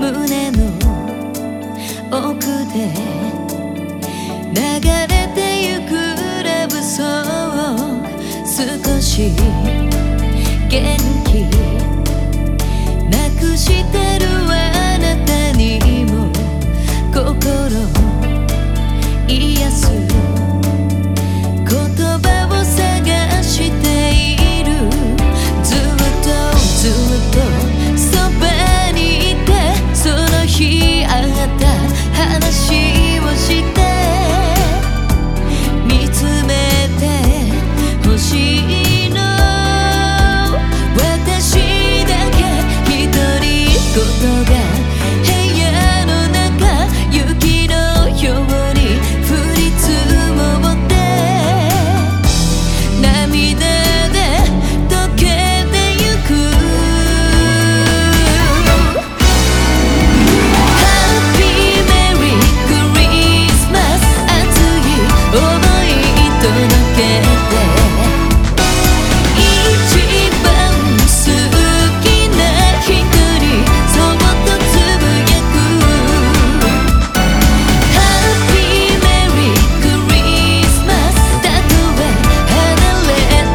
胸の奥で流れてゆくラブソング少し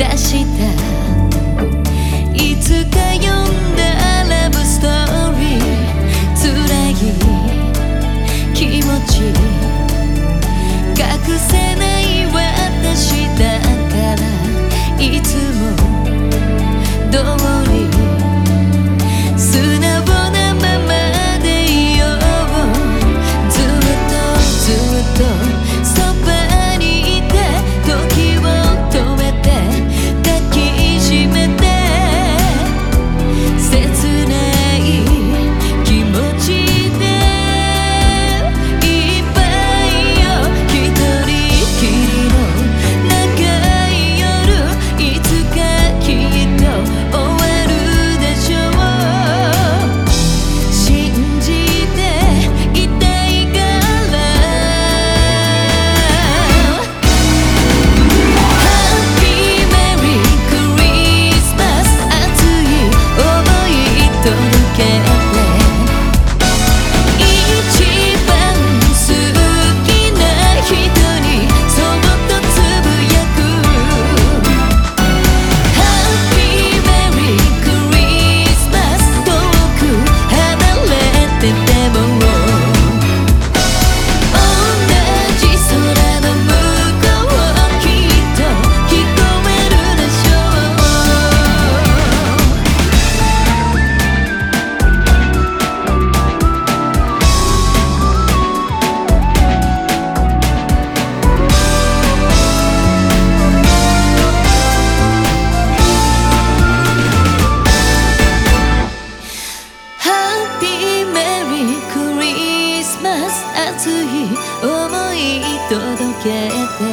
出したけて